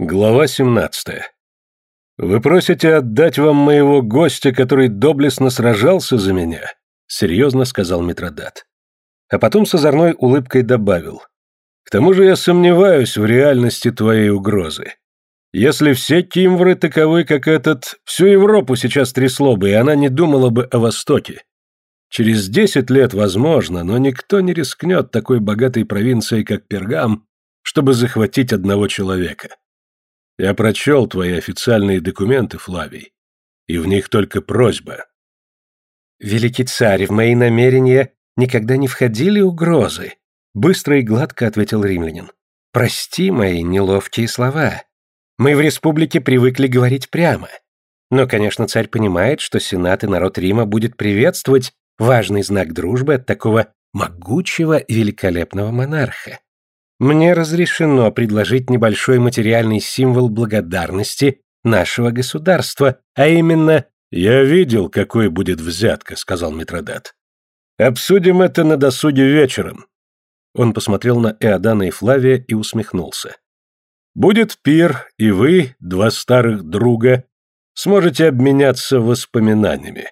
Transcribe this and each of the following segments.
Глава 17. Вы просите отдать вам моего гостя, который доблестно сражался за меня? Серьезно сказал Митродат. А потом с озорной улыбкой добавил. К тому же я сомневаюсь в реальности твоей угрозы. Если все кимвры таковы, как этот, всю Европу сейчас трясло бы, и она не думала бы о Востоке. Через десять лет возможно, но никто не рискнет такой богатой провинцией, как Пергам, чтобы захватить одного человека. Я прочел твои официальные документы, Флавий, и в них только просьба. Великий царь, в мои намерения никогда не входили угрозы, быстро и гладко ответил римлянин. Прости мои неловкие слова. Мы в республике привыкли говорить прямо. Но, конечно, царь понимает, что сенат и народ Рима будет приветствовать важный знак дружбы от такого могучего и великолепного монарха. Мне разрешено предложить небольшой материальный символ благодарности нашего государства, а именно... «Я видел, какой будет взятка», — сказал Митродат. «Обсудим это на досуге вечером». Он посмотрел на Эодана и Флавия и усмехнулся. «Будет пир, и вы, два старых друга, сможете обменяться воспоминаниями.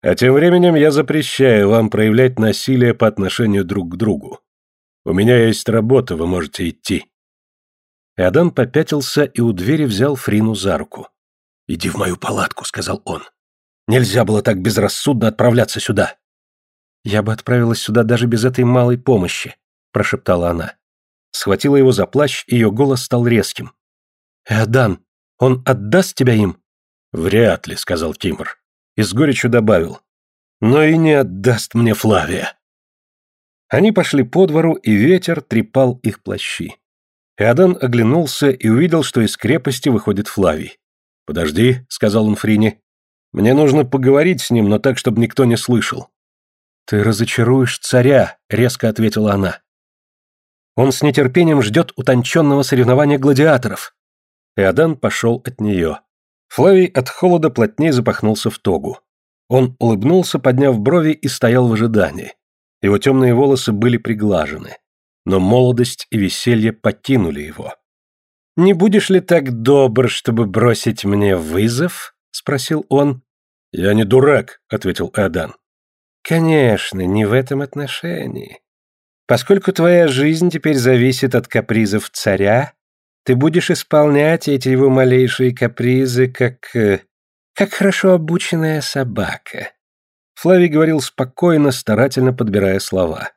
А тем временем я запрещаю вам проявлять насилие по отношению друг к другу. У меня есть работа, вы можете идти». Иодан попятился и у двери взял Фрину за руку. «Иди в мою палатку», — сказал он. «Нельзя было так безрассудно отправляться сюда». «Я бы отправилась сюда даже без этой малой помощи», — прошептала она. Схватила его за плащ, ее голос стал резким. «Эодан, он отдаст тебя им?» «Вряд ли», — сказал Кимр. И с горечью добавил. «Но и не отдаст мне Флавия». Они пошли по двору, и ветер трепал их плащи. Иодан оглянулся и увидел, что из крепости выходит Флавий. «Подожди», — сказал он Фрине. «Мне нужно поговорить с ним, но так, чтобы никто не слышал». «Ты разочаруешь царя», — резко ответила она. «Он с нетерпением ждет утонченного соревнования гладиаторов». Иодан пошел от нее. Флавий от холода плотнее запахнулся в тогу. Он улыбнулся, подняв брови, и стоял в ожидании. Его темные волосы были приглажены, но молодость и веселье покинули его. «Не будешь ли так добр, чтобы бросить мне вызов?» — спросил он. «Я не дурак», — ответил Эдан. «Конечно, не в этом отношении. Поскольку твоя жизнь теперь зависит от капризов царя, ты будешь исполнять эти его малейшие капризы, как... Э, как хорошо обученная собака. Флавий говорил спокойно, старательно подбирая слова.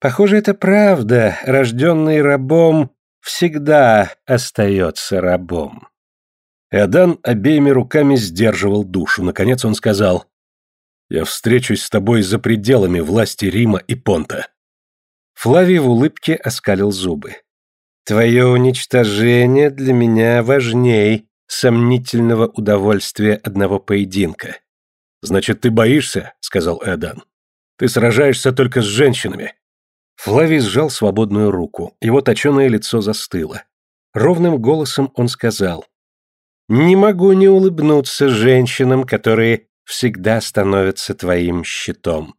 «Похоже, это правда. Рожденный рабом всегда остается рабом». Эодан обеими руками сдерживал душу. Наконец он сказал, «Я встречусь с тобой за пределами власти Рима и Понта». Флавий в улыбке оскалил зубы. «Твое уничтожение для меня важней сомнительного удовольствия одного поединка. «Значит, ты боишься?» — сказал Эдан. «Ты сражаешься только с женщинами». Флавий сжал свободную руку, его точеное лицо застыло. Ровным голосом он сказал. «Не могу не улыбнуться женщинам, которые всегда становятся твоим щитом.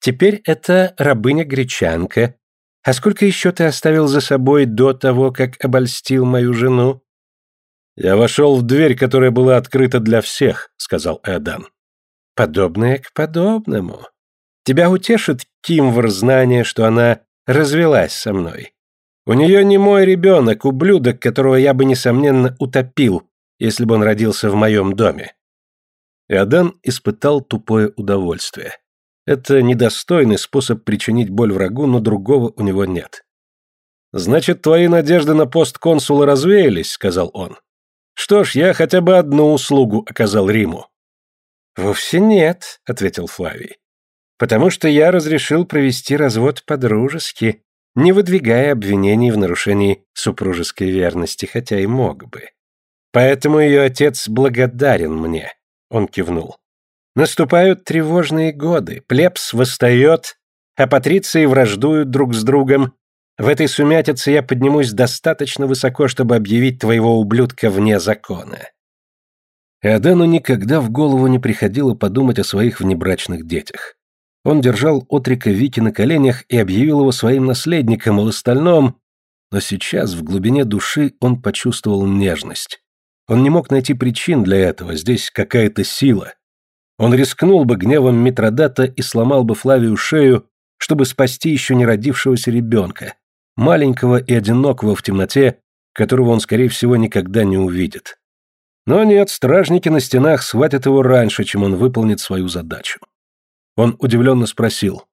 Теперь это рабыня-гречанка. А сколько еще ты оставил за собой до того, как обольстил мою жену?» «Я вошел в дверь, которая была открыта для всех», — сказал Эдан. Подобное к подобному. Тебя утешит Кимвр знание, что она развелась со мной. У нее не мой ребенок, ублюдок, которого я бы, несомненно, утопил, если бы он родился в моем доме. Иодан испытал тупое удовольствие. Это недостойный способ причинить боль врагу, но другого у него нет. «Значит, твои надежды на пост консула развеялись», — сказал он. «Что ж, я хотя бы одну услугу оказал Риму. «Вовсе нет», — ответил Флавий. «Потому что я разрешил провести развод по-дружески, не выдвигая обвинений в нарушении супружеской верности, хотя и мог бы. Поэтому ее отец благодарен мне», — он кивнул. «Наступают тревожные годы, плебс восстает, а патриции враждуют друг с другом. В этой сумятице я поднимусь достаточно высоко, чтобы объявить твоего ублюдка вне закона. Эодену никогда в голову не приходило подумать о своих внебрачных детях. Он держал отрика Вики на коленях и объявил его своим наследником, а в остальном... Но сейчас в глубине души он почувствовал нежность. Он не мог найти причин для этого, здесь какая-то сила. Он рискнул бы гневом Митродата и сломал бы Флавию шею, чтобы спасти еще не родившегося ребенка, маленького и одинокого в темноте, которого он, скорее всего, никогда не увидит. Но нет, стражники на стенах схватят его раньше, чем он выполнит свою задачу. Он удивленно спросил,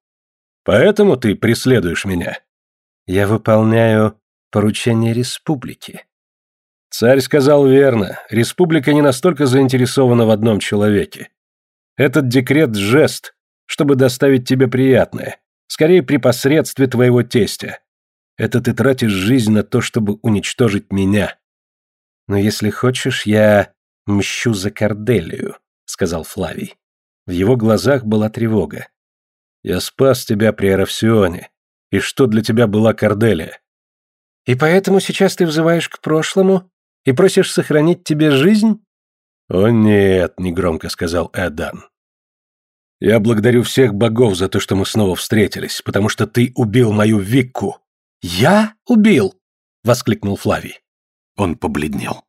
«Поэтому ты преследуешь меня?» «Я выполняю поручение республики». Царь сказал верно, республика не настолько заинтересована в одном человеке. Этот декрет – жест, чтобы доставить тебе приятное, скорее при посредстве твоего тестя. Это ты тратишь жизнь на то, чтобы уничтожить меня. Но если хочешь, я мщу за Корделию, сказал Флавий. В его глазах была тревога. Я спас тебя при Аравсионе. И что для тебя была Корделия? И поэтому сейчас ты взываешь к прошлому и просишь сохранить тебе жизнь? О нет, негромко сказал Эдан. Я благодарю всех богов за то, что мы снова встретились, потому что ты убил мою Викку. «Я убил!» — воскликнул Флавий. Он побледнел.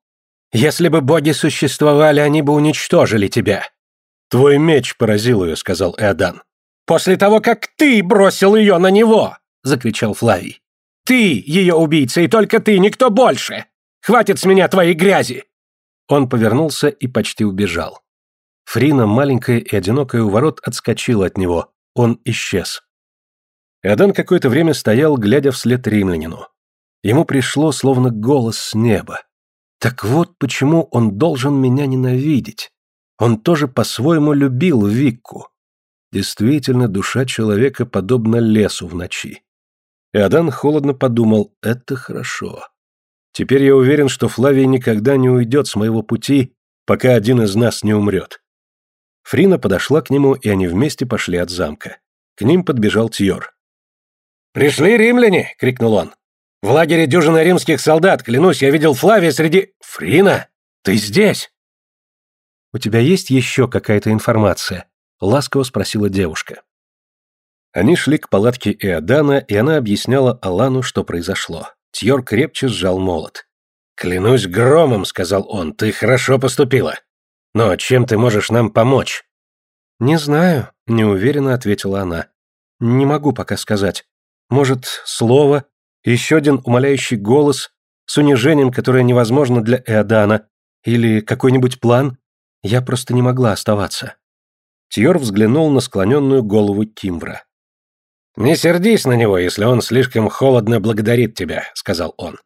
«Если бы боги существовали, они бы уничтожили тебя!» «Твой меч поразил ее», — сказал Эодан. «После того, как ты бросил ее на него!» — закричал Флавий. «Ты ее убийца, и только ты, никто больше! Хватит с меня твоей грязи!» Он повернулся и почти убежал. Фрина, маленькая и одинокая у ворот, отскочила от него. Он исчез. Иодан какое-то время стоял, глядя вслед римлянину. Ему пришло словно голос с неба. Так вот почему он должен меня ненавидеть. Он тоже по-своему любил Викку. Действительно, душа человека подобна лесу в ночи. Иодан холодно подумал, это хорошо. Теперь я уверен, что Флавий никогда не уйдет с моего пути, пока один из нас не умрет. Фрина подошла к нему, и они вместе пошли от замка. К ним подбежал Тьор. «Пришли римляне!» — крикнул он. «В лагере дюжина римских солдат, клянусь, я видел Флавия среди... Фрина, ты здесь!» «У тебя есть еще какая-то информация?» — ласково спросила девушка. Они шли к палатке Иодана, и она объясняла Алану, что произошло. Тьор крепче сжал молот. «Клянусь громом», — сказал он, — «ты хорошо поступила. Но чем ты можешь нам помочь?» «Не знаю», — неуверенно ответила она. «Не могу пока сказать. Может, слово, еще один умоляющий голос с унижением, которое невозможно для Эодана, или какой-нибудь план? Я просто не могла оставаться. Тьор взглянул на склоненную голову Кимвра. «Не сердись на него, если он слишком холодно благодарит тебя», — сказал он.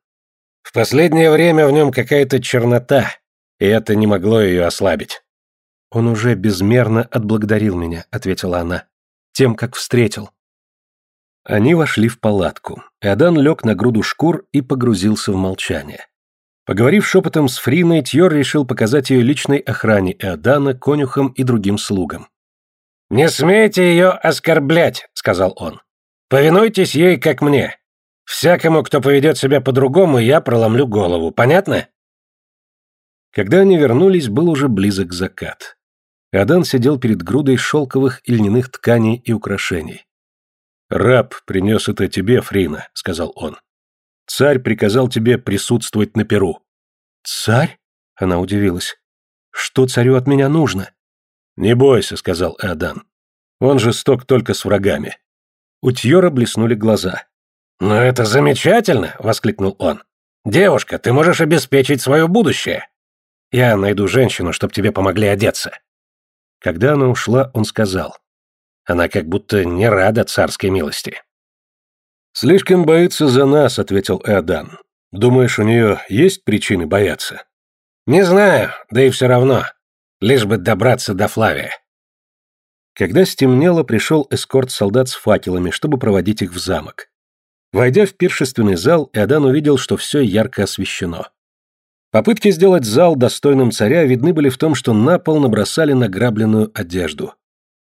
«В последнее время в нем какая-то чернота, и это не могло ее ослабить». «Он уже безмерно отблагодарил меня», — ответила она, — «тем, как встретил. Они вошли в палатку. Эодан лег на груду шкур и погрузился в молчание. Поговорив шепотом с Фриной, Тьор решил показать ее личной охране Эодана, конюхам и другим слугам. «Не смейте ее оскорблять», — сказал он. «Повинуйтесь ей, как мне. Всякому, кто поведет себя по-другому, я проломлю голову. Понятно?» Когда они вернулись, был уже близок закат. Адан сидел перед грудой шелковых и льняных тканей и украшений. «Раб принес это тебе, Фрина», — сказал он. «Царь приказал тебе присутствовать на Перу». «Царь?» — она удивилась. «Что царю от меня нужно?» «Не бойся», — сказал Эодан. «Он жесток только с врагами». У Тьора блеснули глаза. «Но это замечательно!» — воскликнул он. «Девушка, ты можешь обеспечить свое будущее. Я найду женщину, чтобы тебе помогли одеться». Когда она ушла, он сказал. Она как будто не рада царской милости. «Слишком боится за нас», — ответил Эодан. «Думаешь, у нее есть причины бояться?» «Не знаю, да и все равно. Лишь бы добраться до Флавия». Когда стемнело, пришел эскорт солдат с факелами, чтобы проводить их в замок. Войдя в пиршественный зал, Эодан увидел, что все ярко освещено. Попытки сделать зал достойным царя видны были в том, что на пол набросали награбленную одежду.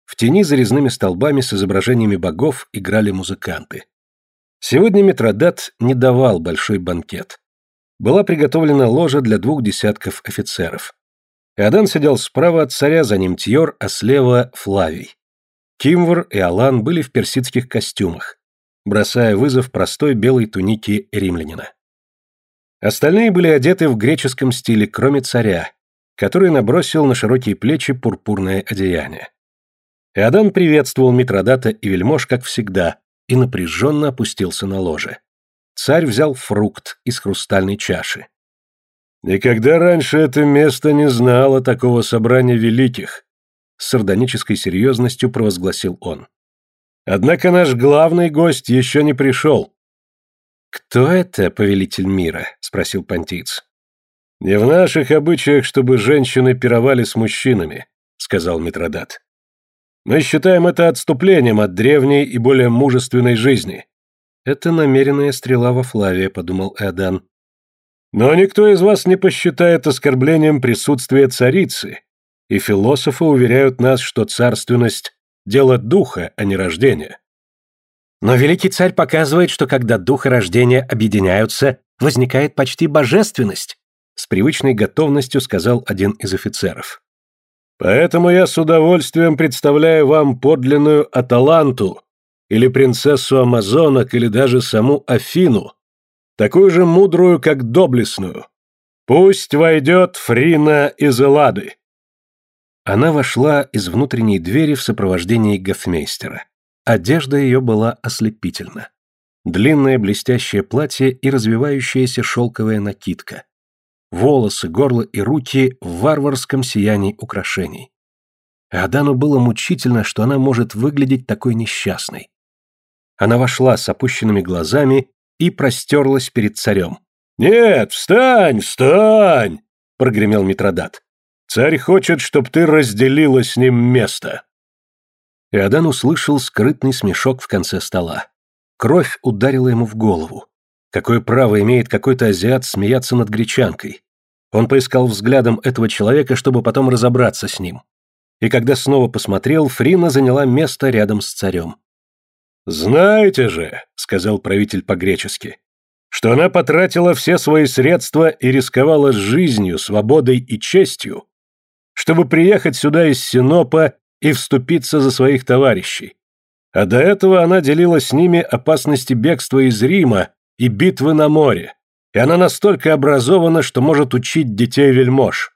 В тени за резными столбами с изображениями богов играли музыканты. Сегодня Митродат не давал большой банкет. Была приготовлена ложа для двух десятков офицеров. Иодан сидел справа от царя, за ним Тьор, а слева Флавий. Кимвр и Алан были в персидских костюмах. бросая вызов простой белой тунике римлянина. Остальные были одеты в греческом стиле, кроме царя, который набросил на широкие плечи пурпурное одеяние. Иодан приветствовал Митродата и вельмож, как всегда, и напряженно опустился на ложе. Царь взял фрукт из хрустальной чаши. «Никогда раньше это место не знало такого собрания великих», с сардонической серьезностью провозгласил он. «Однако наш главный гость еще не пришел». «Кто это, повелитель мира?» — спросил понтиц. «Не в наших обычаях, чтобы женщины пировали с мужчинами», — сказал Митродат. «Мы считаем это отступлением от древней и более мужественной жизни». «Это намеренная стрела во Флавия», — подумал Эодан. «Но никто из вас не посчитает оскорблением присутствия царицы, и философы уверяют нас, что царственность — дело духа, а не рождения». Но великий царь показывает, что когда дух и рождение объединяются, возникает почти божественность, с привычной готовностью сказал один из офицеров. Поэтому я с удовольствием представляю вам подлинную Аталанту, или принцессу Амазонок, или даже саму Афину, такую же мудрую, как доблестную. Пусть войдет Фрина из Эллады. Она вошла из внутренней двери в сопровождении гофмейстера. Одежда ее была ослепительна. Длинное блестящее платье и развивающаяся шелковая накидка. Волосы, горло и руки в варварском сиянии украшений. Адану было мучительно, что она может выглядеть такой несчастной. Она вошла с опущенными глазами и простерлась перед царем. «Нет, встань, встань!» — прогремел Митродат. «Царь хочет, чтобы ты разделила с ним место». Иодан услышал скрытный смешок в конце стола. Кровь ударила ему в голову. Какое право имеет какой-то азиат смеяться над гречанкой? Он поискал взглядом этого человека, чтобы потом разобраться с ним. И когда снова посмотрел, Фрина заняла место рядом с царем. «Знаете же», — сказал правитель по-гречески, «что она потратила все свои средства и рисковала жизнью, свободой и честью, чтобы приехать сюда из Синопа и вступиться за своих товарищей. А до этого она делила с ними опасности бегства из Рима и битвы на море, и она настолько образована, что может учить детей вельмож.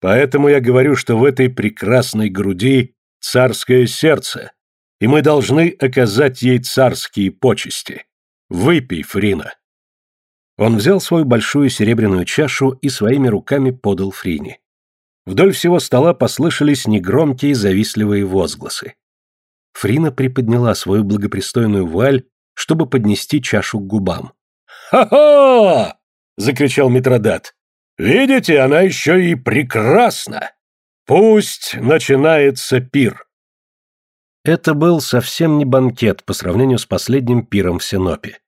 Поэтому я говорю, что в этой прекрасной груди царское сердце, и мы должны оказать ей царские почести. Выпей, Фрина. Он взял свою большую серебряную чашу и своими руками подал Фрине. Вдоль всего стола послышались негромкие завистливые возгласы. Фрина приподняла свою благопристойную вуаль, чтобы поднести чашу к губам. «Ха-ха!» — закричал Митродат. «Видите, она еще и прекрасна! Пусть начинается пир!» Это был совсем не банкет по сравнению с последним пиром в Синопе.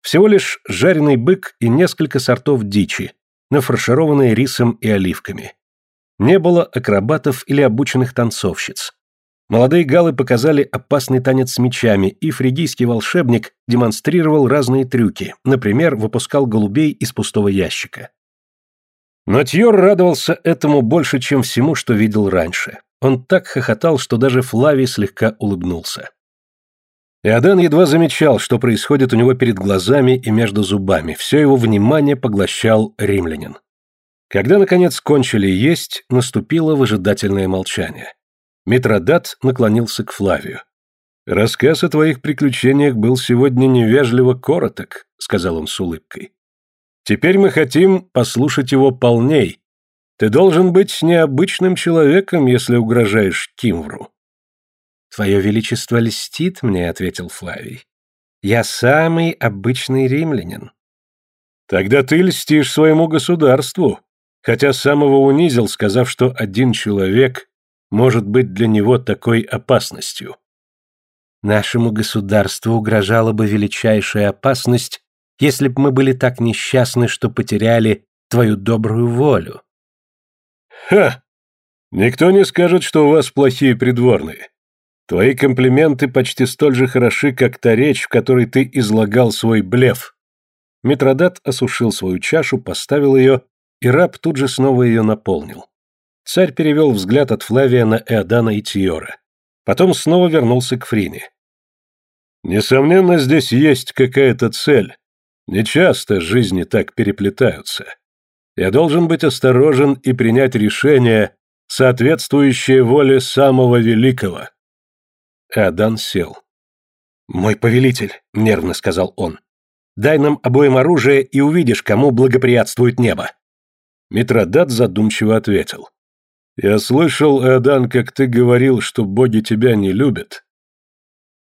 Всего лишь жареный бык и несколько сортов дичи, нафаршированные рисом и оливками. Не было акробатов или обученных танцовщиц. Молодые галы показали опасный танец с мечами, и фригийский волшебник демонстрировал разные трюки, например, выпускал голубей из пустого ящика. Но Тьор радовался этому больше, чем всему, что видел раньше. Он так хохотал, что даже Флавий слегка улыбнулся. Иодан едва замечал, что происходит у него перед глазами и между зубами. Все его внимание поглощал римлянин. Когда, наконец, кончили есть, наступило выжидательное молчание. Митродат наклонился к Флавию. «Рассказ о твоих приключениях был сегодня невежливо короток», — сказал он с улыбкой. «Теперь мы хотим послушать его полней. Ты должен быть необычным человеком, если угрожаешь Кимвру». «Твое Величество льстит мне», — ответил Флавий. «Я самый обычный римлянин». «Тогда ты льстишь своему государству», хотя самого унизил, сказав, что один человек может быть для него такой опасностью. Нашему государству угрожала бы величайшая опасность, если бы мы были так несчастны, что потеряли твою добрую волю. Ха! Никто не скажет, что у вас плохие придворные. Твои комплименты почти столь же хороши, как та речь, в которой ты излагал свой блеф. Митродат осушил свою чашу, поставил ее и раб тут же снова ее наполнил. Царь перевел взгляд от Флавия на Эодана и Тиора. Потом снова вернулся к Фрине. Несомненно, здесь есть какая-то цель. Нечасто жизни так переплетаются. Я должен быть осторожен и принять решение, соответствующее воле самого великого. Адан сел. «Мой повелитель», — нервно сказал он, — «дай нам обоим оружие и увидишь, кому благоприятствует небо». Митродат задумчиво ответил. «Я слышал, Адан, как ты говорил, что боги тебя не любят».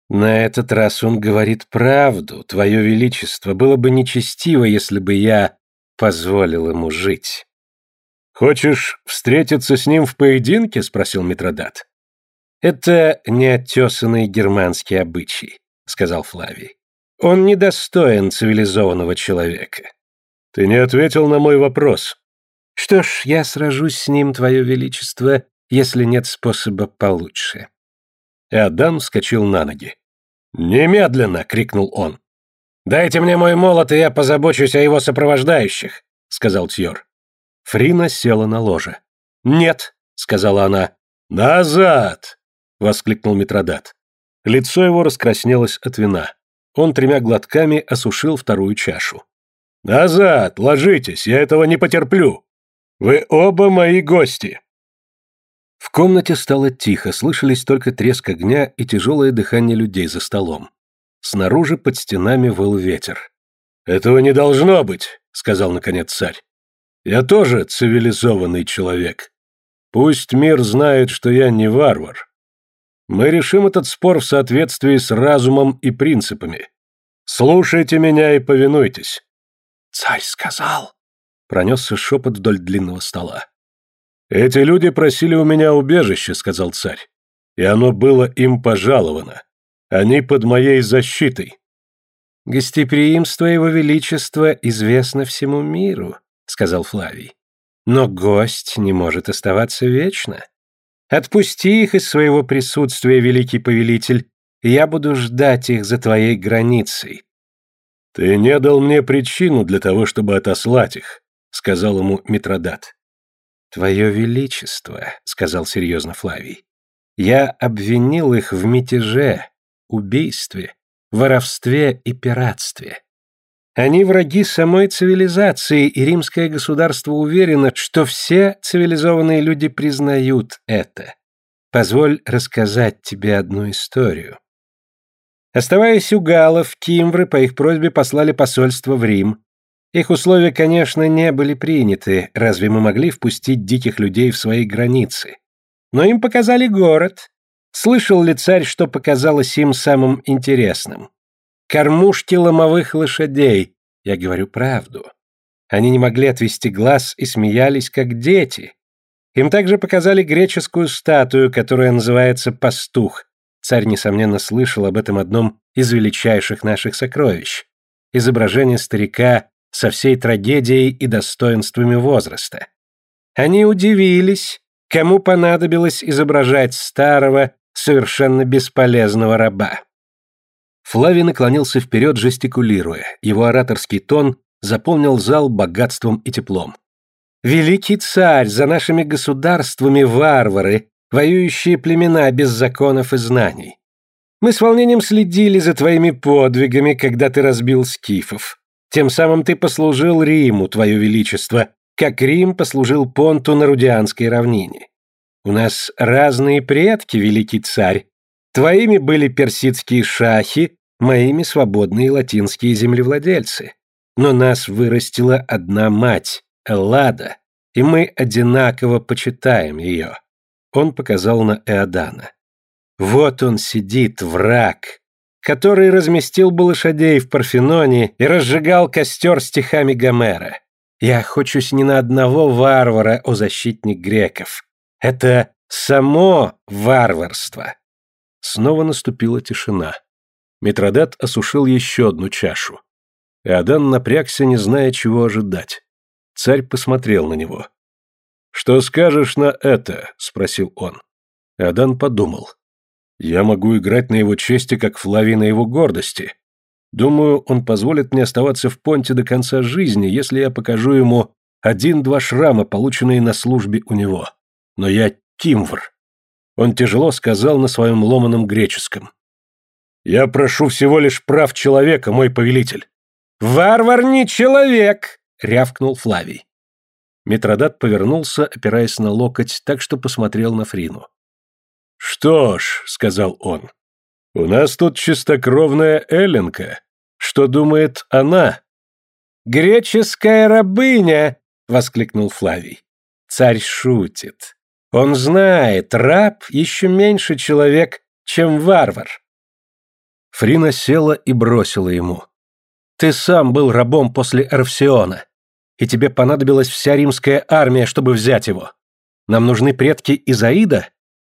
«На этот раз он говорит правду, твое величество. Было бы нечестиво, если бы я позволил ему жить». «Хочешь встретиться с ним в поединке?» — спросил Митродат. «Это неоттесанный германский обычай», — сказал Флавий. «Он недостоин цивилизованного человека». «Ты не ответил на мой вопрос». «Что ж, я сражусь с ним, твое величество, если нет способа получше». И Адам вскочил на ноги. «Немедленно!» — крикнул он. «Дайте мне мой молот, и я позабочусь о его сопровождающих», — сказал Тьор. Фрина села на ложе. «Нет», — сказала она. «Назад!» — воскликнул Митродат. Лицо его раскраснелось от вина. Он тремя глотками осушил вторую чашу. «Назад! Ложитесь! Я этого не потерплю! Вы оба мои гости!» В комнате стало тихо, слышались только треск огня и тяжелое дыхание людей за столом. Снаружи под стенами выл ветер. «Этого не должно быть», — сказал наконец царь. «Я тоже цивилизованный человек. Пусть мир знает, что я не варвар. Мы решим этот спор в соответствии с разумом и принципами. Слушайте меня и повинуйтесь». «Царь сказал», — пронесся шепот вдоль длинного стола. «Эти люди просили у меня убежище», — сказал царь. «И оно было им пожаловано. Они под моей защитой». «Гостеприимство его величества известно всему миру», — сказал Флавий. «Но гость не может оставаться вечно. Отпусти их из своего присутствия, великий повелитель, и я буду ждать их за твоей границей». «Ты не дал мне причину для того, чтобы отослать их», — сказал ему Митродат. «Твое величество», — сказал серьезно Флавий, — «я обвинил их в мятеже, убийстве, воровстве и пиратстве. Они враги самой цивилизации, и римское государство уверено, что все цивилизованные люди признают это. Позволь рассказать тебе одну историю. Оставаясь у галлов, кимвры по их просьбе послали посольство в Рим. Их условия, конечно, не были приняты, разве мы могли впустить диких людей в свои границы? Но им показали город. Слышал ли царь, что показалось им самым интересным? Кормушки ломовых лошадей. Я говорю правду. Они не могли отвести глаз и смеялись, как дети. Им также показали греческую статую, которая называется «Пастух». Царь, несомненно, слышал об этом одном из величайших наших сокровищ. Изображение старика со всей трагедией и достоинствами возраста. Они удивились, кому понадобилось изображать старого, совершенно бесполезного раба. Флавий наклонился вперед, жестикулируя. Его ораторский тон заполнил зал богатством и теплом. «Великий царь, за нашими государствами варвары, воюющие племена без законов и знаний. Мы с волнением следили за твоими подвигами, когда ты разбил скифов. Тем самым ты послужил Риму, твое величество, как Рим послужил Понту на Рудианской равнине. У нас разные предки, великий царь. Твоими были персидские шахи, моими свободные латинские землевладельцы. Но нас вырастила одна мать, Эллада, и мы одинаково почитаем ее. Он показал на Эодана. Вот он сидит, враг, который разместил бы лошадей в Парфеноне и разжигал костер стихами Гомера. Я охочусь не на одного варвара, о защитник греков. Это само варварство. Снова наступила тишина. Митродат осушил еще одну чашу. Иодан напрягся, не зная, чего ожидать. Царь посмотрел на него. «Что скажешь на это?» — спросил он. Иодан подумал. «Я могу играть на его чести, как Флавий на его гордости. Думаю, он позволит мне оставаться в понте до конца жизни, если я покажу ему один-два шрама, полученные на службе у него. Но я Кимвр». Он тяжело сказал на своем ломаном греческом. Я прошу всего лишь прав человека, мой повелитель. Варвар не человек, рявкнул Флавий. Митродат повернулся, опираясь на локоть, так что посмотрел на Фрину. «Что ж», — сказал он, — «у нас тут чистокровная Эленка. Что думает она?» «Греческая рабыня!» — воскликнул Флавий. Царь шутит. Он знает, раб еще меньше человек, чем варвар. Фрина села и бросила ему. «Ты сам был рабом после Арфсиона, и тебе понадобилась вся римская армия, чтобы взять его. Нам нужны предки Изаида?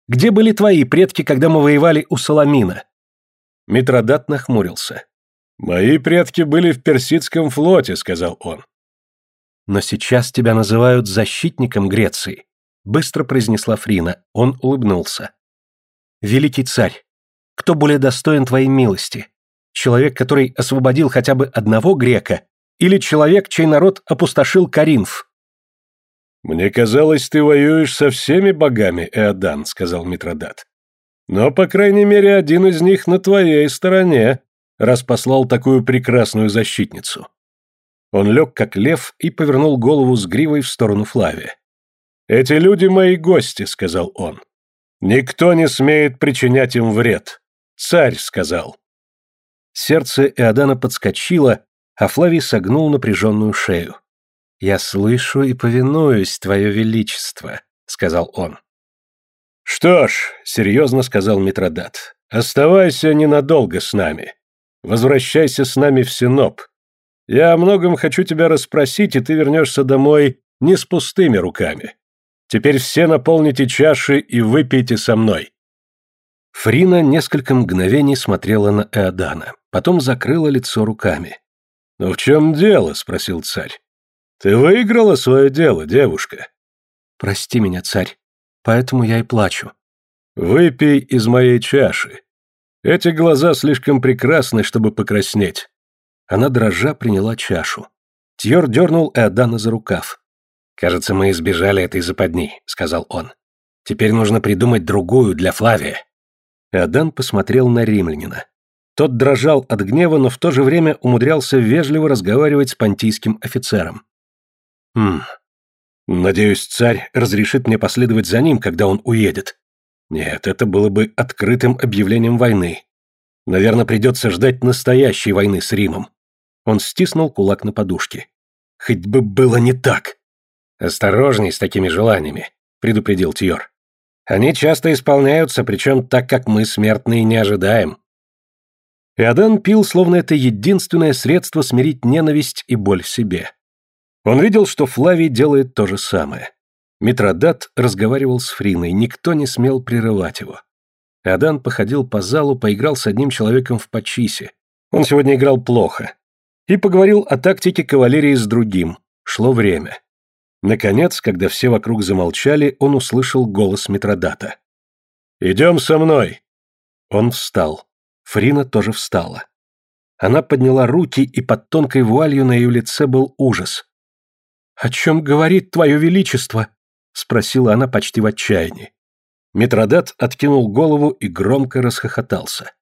Где были твои предки, когда мы воевали у Соломина?» Митродат нахмурился. «Мои предки были в персидском флоте», — сказал он. «Но сейчас тебя называют защитником Греции», — быстро произнесла Фрина. Он улыбнулся. «Великий царь, кто более достоин твоей милости? Человек, который освободил хотя бы одного грека, или человек, чей народ опустошил Каринф?» «Мне казалось, ты воюешь со всеми богами, Эодан», — сказал Митродат. «Но, по крайней мере, один из них на твоей стороне, раз послал такую прекрасную защитницу». Он лег, как лев, и повернул голову с гривой в сторону Флавия. «Эти люди мои гости», — сказал он. «Никто не смеет причинять им вред. Царь сказал». Сердце Иодана подскочило, а Флавий согнул напряженную шею. «Я слышу и повинуюсь, твое величество», — сказал он. «Что ж», — серьезно сказал Митродат, — «оставайся ненадолго с нами. Возвращайся с нами в Синоп. Я о многом хочу тебя расспросить, и ты вернешься домой не с пустыми руками. Теперь все наполните чаши и выпейте со мной». Фрина несколько мгновений смотрела на Эодана, потом закрыла лицо руками. «Ну в чем дело?» — спросил царь. «Ты выиграла свое дело, девушка». «Прости меня, царь, поэтому я и плачу». «Выпей из моей чаши. Эти глаза слишком прекрасны, чтобы покраснеть. Она дрожа приняла чашу. Тьор дернул Эодана за рукав. «Кажется, мы избежали этой западни», — сказал он. «Теперь нужно придумать другую для Флавия». Эодан посмотрел на римлянина. Тот дрожал от гнева, но в то же время умудрялся вежливо разговаривать с понтийским офицером. «Хм... Надеюсь, царь разрешит мне последовать за ним, когда он уедет. Нет, это было бы открытым объявлением войны. Наверное, придется ждать настоящей войны с Римом. Он стиснул кулак на подушке. Хоть бы было не так. Осторожней с такими желаниями, предупредил Тьор. Они часто исполняются, причем так, как мы, смертные, не ожидаем. Иодан пил, словно это единственное средство смирить ненависть и боль в себе. Он видел, что Флавий делает то же самое. Митродат разговаривал с Фриной, никто не смел прерывать его. Иодан походил по залу, поиграл с одним человеком в Пачисе. Он сегодня играл плохо и поговорил о тактике кавалерии с другим. Шло время. Наконец, когда все вокруг замолчали, он услышал голос Митродата. «Идем со мной!» Он встал. Фрина тоже встала. Она подняла руки, и под тонкой вуалью на ее лице был ужас. «О чем говорит твое величество?» — спросила она почти в отчаянии. Митродат откинул голову и громко расхохотался.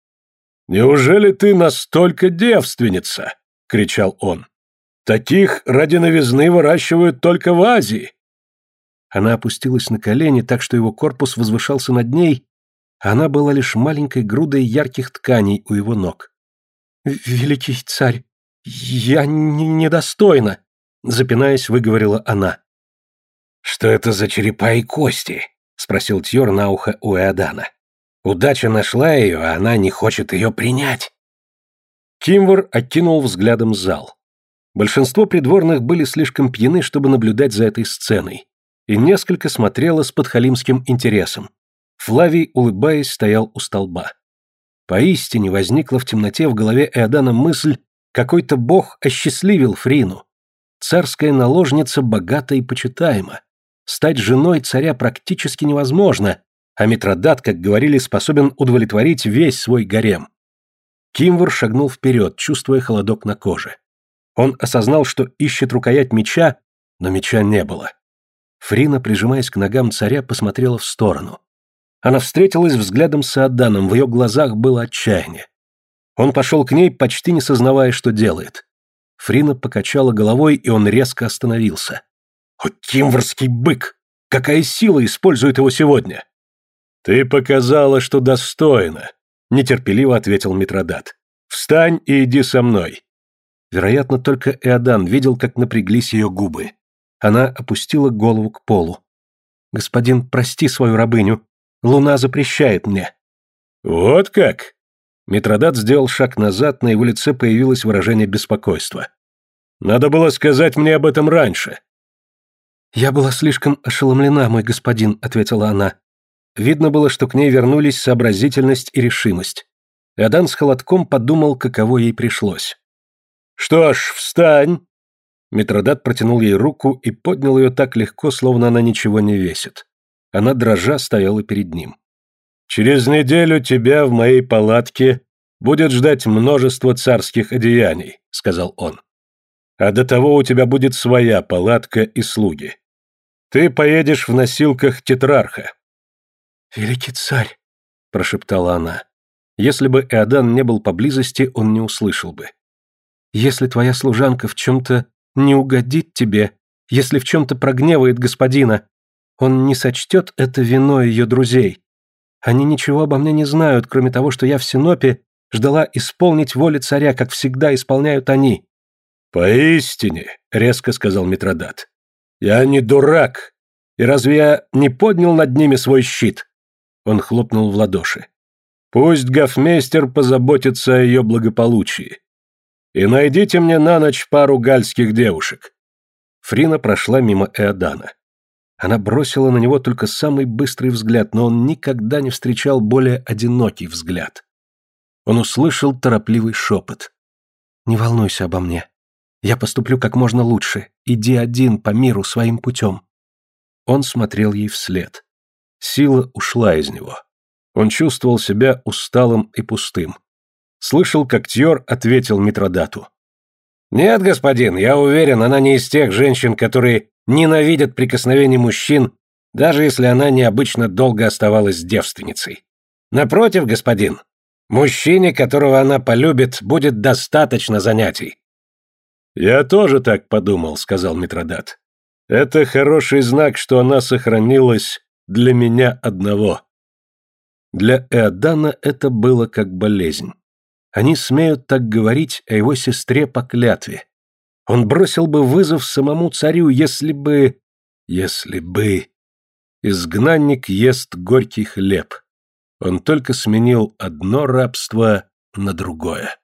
«Неужели ты настолько девственница?» кричал он. Таких ради новизны выращивают только в Азии. Она опустилась на колени, так что его корпус возвышался над ней, а она была лишь маленькой грудой ярких тканей у его ног. «Великий царь, я недостойна!» — запинаясь, выговорила она. «Что это за черепа и кости?» — спросил Тьор на ухо у Эодана. «Удача нашла ее, а она не хочет ее принять». Кимвор окинул взглядом зал. Большинство придворных были слишком пьяны, чтобы наблюдать за этой сценой, и несколько смотрело с подхалимским интересом. Флавий, улыбаясь, стоял у столба. Поистине возникла в темноте в голове Эодана мысль, какой-то бог осчастливил Фрину. Царская наложница богата и почитаема. Стать женой царя практически невозможно, а Митродат, как говорили, способен удовлетворить весь свой гарем. Кимвор шагнул вперед, чувствуя холодок на коже. Он осознал, что ищет рукоять меча, но меча не было. Фрина, прижимаясь к ногам царя, посмотрела в сторону. Она встретилась взглядом с Аданом, в ее глазах было отчаяние. Он пошел к ней, почти не сознавая, что делает. Фрина покачала головой, и он резко остановился. «О, кимврский бык! Какая сила использует его сегодня?» «Ты показала, что достойна», — нетерпеливо ответил Митродат. «Встань и иди со мной». Вероятно, только Эодан видел, как напряглись ее губы. Она опустила голову к полу. «Господин, прости свою рабыню. Луна запрещает мне». «Вот как?» Митродат сделал шаг назад, на его лице появилось выражение беспокойства. «Надо было сказать мне об этом раньше». «Я была слишком ошеломлена, мой господин», — ответила она. Видно было, что к ней вернулись сообразительность и решимость. Адан с холодком подумал, каково ей пришлось. «Что ж, встань!» Митродат протянул ей руку и поднял ее так легко, словно она ничего не весит. Она дрожа стояла перед ним. Через неделю тебя в моей палатке будет ждать множество царских одеяний, сказал он. А до того у тебя будет своя палатка и слуги. Ты поедешь в носилках тетрарха. Великий царь, прошептала она. Если бы Эодан не был поблизости, он не услышал бы. Если твоя служанка в чем-то не угодит тебе, если в чем-то прогневает господина, он не сочтет это виной ее друзей. Они ничего обо мне не знают, кроме того, что я в Синопе ждала исполнить воли царя, как всегда исполняют они». «Поистине», — резко сказал Митродат, — «я не дурак, и разве я не поднял над ними свой щит?» Он хлопнул в ладоши. «Пусть гофмейстер позаботится о ее благополучии. И найдите мне на ночь пару гальских девушек». Фрина прошла мимо Эодана. Она бросила на него только самый быстрый взгляд, но он никогда не встречал более одинокий взгляд. Он услышал торопливый шепот. «Не волнуйся обо мне. Я поступлю как можно лучше. Иди один по миру своим путем». Он смотрел ей вслед. Сила ушла из него. Он чувствовал себя усталым и пустым. Слышал, как Тьор ответил Митродату. «Нет, господин, я уверен, она не из тех женщин, которые ненавидят прикосновение мужчин, даже если она необычно долго оставалась девственницей. Напротив, господин, мужчине, которого она полюбит, будет достаточно занятий. «Я тоже так подумал», — сказал Митродат. «Это хороший знак, что она сохранилась для меня одного». Для Эодана это было как болезнь. Они смеют так говорить о его сестре по клятве. Он бросил бы вызов самому царю, если бы... Если бы... Изгнанник ест горький хлеб. Он только сменил одно рабство на другое.